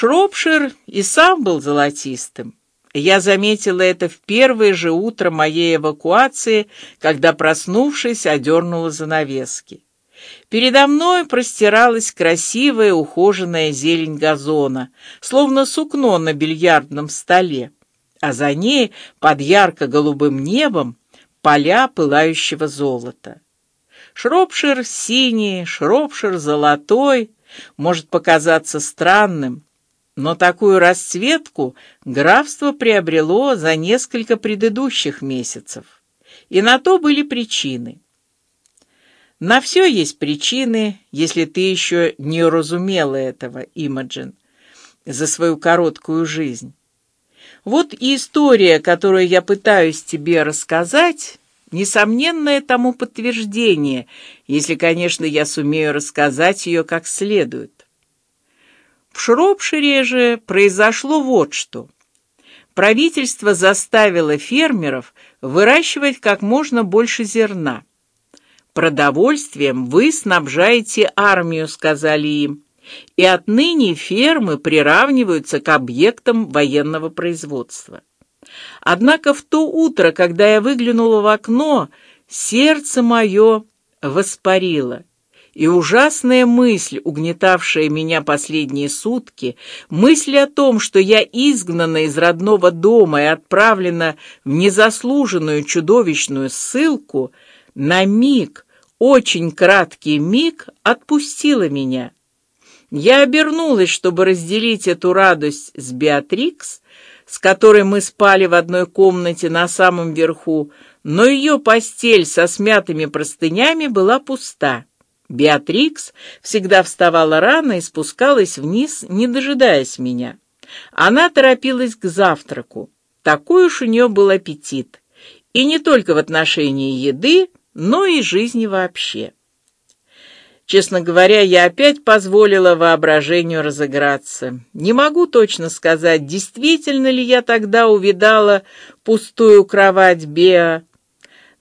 Шропшир и сам был золотистым. Я заметила это в первое же утро моей эвакуации, когда, проснувшись, одернула занавески. Передо мной простиралась красивая ухоженная зелень газона, словно сукно на бильярдном столе, а за ней, под ярко-голубым небом, поля пылающего золота. Шропшир синий, Шропшир золотой может показаться странным, но такую расцветку графство приобрело за несколько предыдущих месяцев, и на то были причины. На все есть причины, если ты еще не разумела этого, Имаджин, за свою короткую жизнь. Вот и история, которую я пытаюсь тебе рассказать, несомненное тому подтверждение, если, конечно, я сумею рассказать ее как следует. В Шропшире же произошло вот что. Правительство заставило фермеров выращивать как можно больше зерна. Продовольствием вы снабжаете армию, сказали им, и отныне фермы приравниваются к объектам военного производства. Однако в то утро, когда я выглянула в окно, сердце мое воспарило и ужасная мысль, угнетавшая меня последние сутки, мысль о том, что я изгнана из родного дома и отправлена в незаслуженную чудовищную ссылку, на миг, очень краткий миг, отпустила меня. Я обернулась, чтобы разделить эту радость с Беатрикс, с которой мы спали в одной комнате на самом верху, но ее постель со смятыми простынями была пуста. Беатрикс всегда вставала рано и спускалась вниз, не дожидаясь меня. Она торопилась к завтраку. Такой уж у нее был аппетит, и не только в отношении еды, но и жизни вообще. Честно говоря, я опять позволила воображению разыграться. Не могу точно сказать, действительно ли я тогда увидала пустую кровать Беа.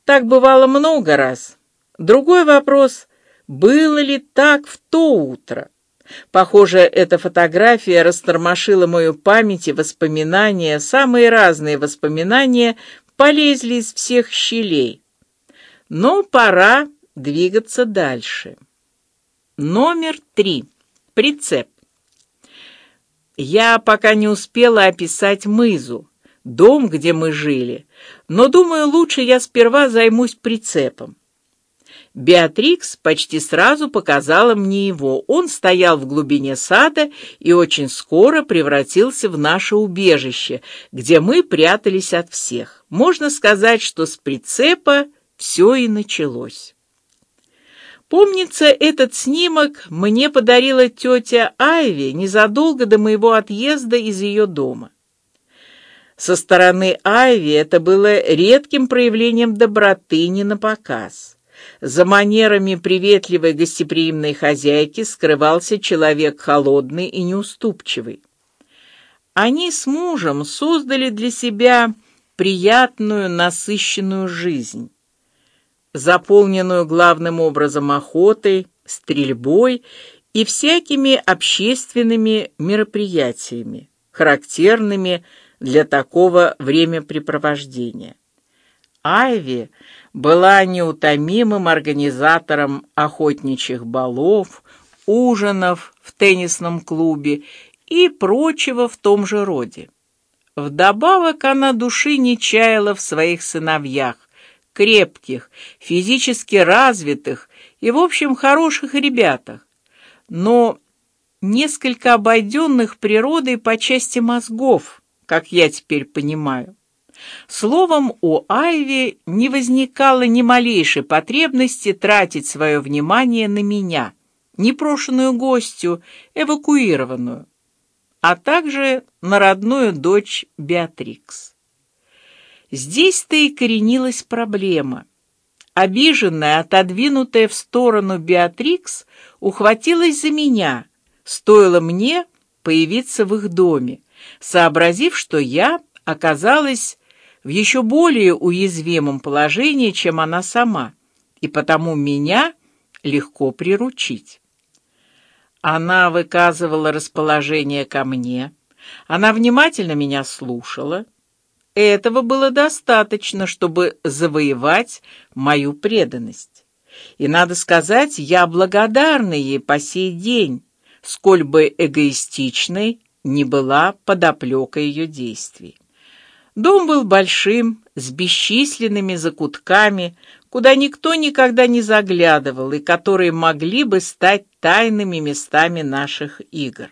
Так бывало много раз. Другой вопрос было ли так в то утро? Похоже, эта фотография растормошила мою память и воспоминания, самые разные воспоминания полезли из всех щелей. Но пора двигаться дальше. Номер три. Прицеп. Я пока не успела описать Мызу, дом, где мы жили, но думаю, лучше я сперва займусь прицепом. Беатрикс почти сразу показала мне его. Он стоял в глубине сада и очень скоро превратился в наше убежище, где мы прятались от всех. Можно сказать, что с прицепа все и началось. Помнится, этот снимок мне подарила тетя Айви незадолго до моего отъезда из ее дома. Со стороны Айви это было редким проявлением доброты не на показ. За манерами приветливой гостеприимной хозяйки скрывался человек холодный и неуступчивый. Они с мужем создали для себя приятную, насыщенную жизнь, заполненную главным образом охотой, стрельбой и всякими общественными мероприятиями, характерными для такого времяпрепровождения. Айви была неутомимым организатором охотничьих балов, ужинов в теннисном клубе и прочего в том же роде. Вдобавок она души не чаяла в своих сыновьях, крепких, физически развитых и в общем хороших ребятах, но несколько обойденных природой по части мозгов, как я теперь понимаю. Словом, у Айви не возникало ни малейшей потребности тратить свое внимание на меня, непрошенную гостью, эвакуированную, а также на родную дочь Беатрикс. Здесь-то и коренилась проблема. Обиженная, отодвинутая в сторону Беатрикс ухватилась за меня, стоило мне появиться в их доме, сообразив, что я оказалась в еще более уязвимом положении, чем она сама, и потому меня легко приручить. Она выказывала расположение ко мне, она внимательно меня слушала. Этого было достаточно, чтобы завоевать мою преданность. И надо сказать, я благодарна ей по сей день, сколь бы эгоистичной не была подоплека ее действий. Дом был большим, с бесчисленными закутками, куда никто никогда не заглядывал и которые могли бы стать тайными местами наших игр.